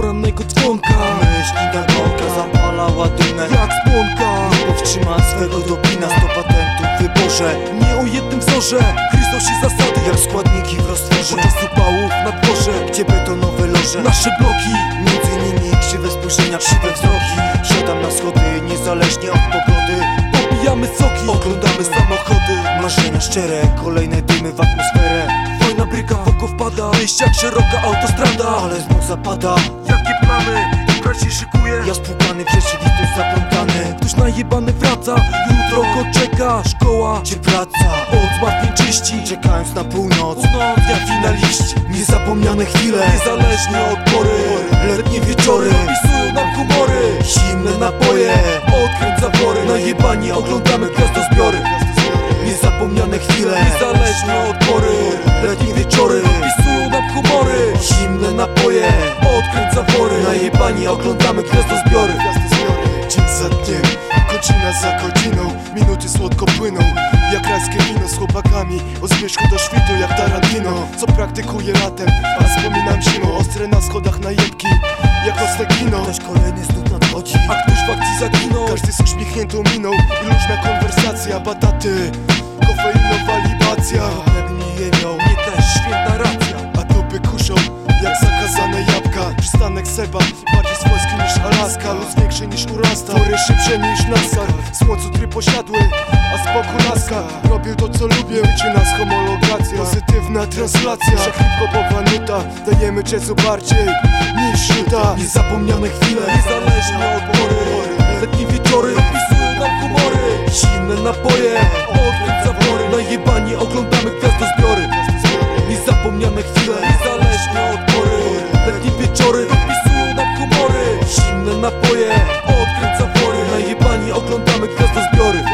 porannego dzwonka. Myśli na gąka zapala ładunek Jak spłonka Nie powstrzyma swego dopina Sto patentów w wyborze. Nie o jednym wzorze. Chrystosie zasady Jak składniki w roztworze. Podczas upałów na dworze. Gdzie betonowe loże? Nasze bloki. Między nimi krzywe spojrzenia, krzywe wzroki. Siadam na schody, niezależnie od pogody. Popijamy soki. Oglądamy samochody. Marzenia szczere, kolejne dymy w bryka Wyjść jak szeroka autostrada Ale znów zapada. Jakie plany? Imprez się szykuje? Ja spłukany w rzeczywistość zaplątany. Ktoś najebany wraca Jutro go czeka. Szkoła Gdzie praca? od zmartwień czyści. Czekając na północ Północ jak finaliści. Niezapomniane chwile Niezależnie od pory. Letnie wieczory Opisują nam humory. Zimne napoje Odkręć zawory. Najebani oglądamy gwiazdozbiory. Niezapomniane chwile Niezależnie od pory. Letnie wieczory napoje. Odkręć zawory. Najebani oglądamy gwiazdozbiory. Dzień za dniem, godzina za godziną. Minuty słodko płyną Jak rajskie wino z chłopakami. O zmierzchu do świtu jak Tarantino. Co praktykuję latem, a wspominam zimą. Ostre na schodach najebki Jak ostre kino. Ktoś kolejny znów nadchodzi A ktoś w akcji zaginął. Każdy z uśmiechniętą miną. I luźna konwersacja, bataty. Kofeinowa libacja. Chleb nie jemią Nie też święta racja Przystanek Seba, bardziej swojski niż Alaska Luz większy niż urasta, tory szybsze niż NASCAR Słońcu tryb posiadły, a boku laska. Robię to co lubię, liczy nas homologacja. Pozytywna translacja, że hip-hopowa nuta Dajemy jazzu bardziej niż nuta. Niezapomniane chwile Niezależnie od pory. Letnie wieczory Opisują nam humory. Zimne napoje Odkręć zawory Najebani oglądamy gwiazdozbiory Niezapomniane chwile Niezależnie od pory. Letnie wieczory napoje Odkręć zawory Najebani oglądamy gwiazdozbiory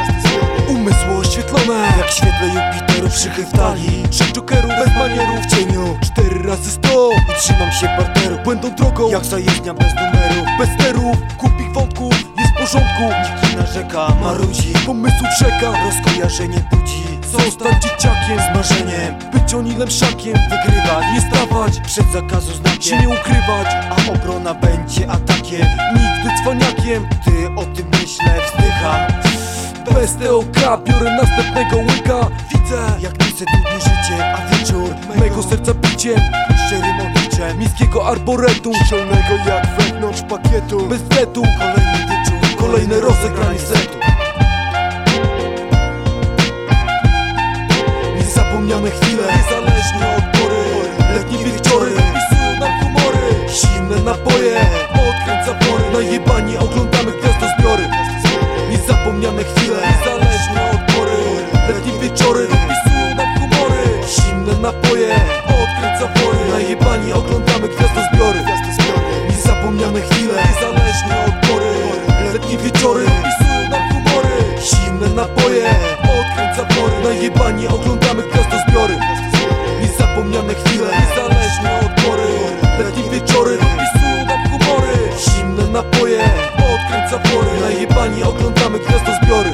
Umysły oświetlone Jak świetle Jupiteru przychy w talii jokerów bez manierów W cieniu. Cztery razy sto I trzymam się parteru. Błędą drogą Jak zajezdnia bez numeru. Bez sterów Kupik wątków Jest w porządku. Nikt narzeka, marudzi Pomysłów rzeka Rozkojarzenie budzi Zostać dzieciakiem Z marzeniem Być onilem szakiem Wygrywać Nie stawać Przed zakazu Się znakiem nie ukrywać A obrona będzie atakiem. Nigdy cwaniakiem Ty o tym myślę, wzdycham Bez TOK biorę następnego łyka. Widzę Jak se długi życie, a wieczór mego serca biciem Szczerym obliczem Miejskiego arboretum Szczelnego jak wewnątrz pakietu. Bez wetu Kolejny wieczór, Kolejne rozegranie Niezależnie od pory. Letnie wieczory Opisują nam humory. Zimne napoje. Odkręć zawory Najebani oglądamy gwiazdozbiory Niezapomniane chwile. Niezależnie od pory. Letnie wieczory Opisują nam humory. Zimne napoje. Odkręć zawory Najebani oglądamy Odkręca pory, najebani oglądamy gwiazdozbiory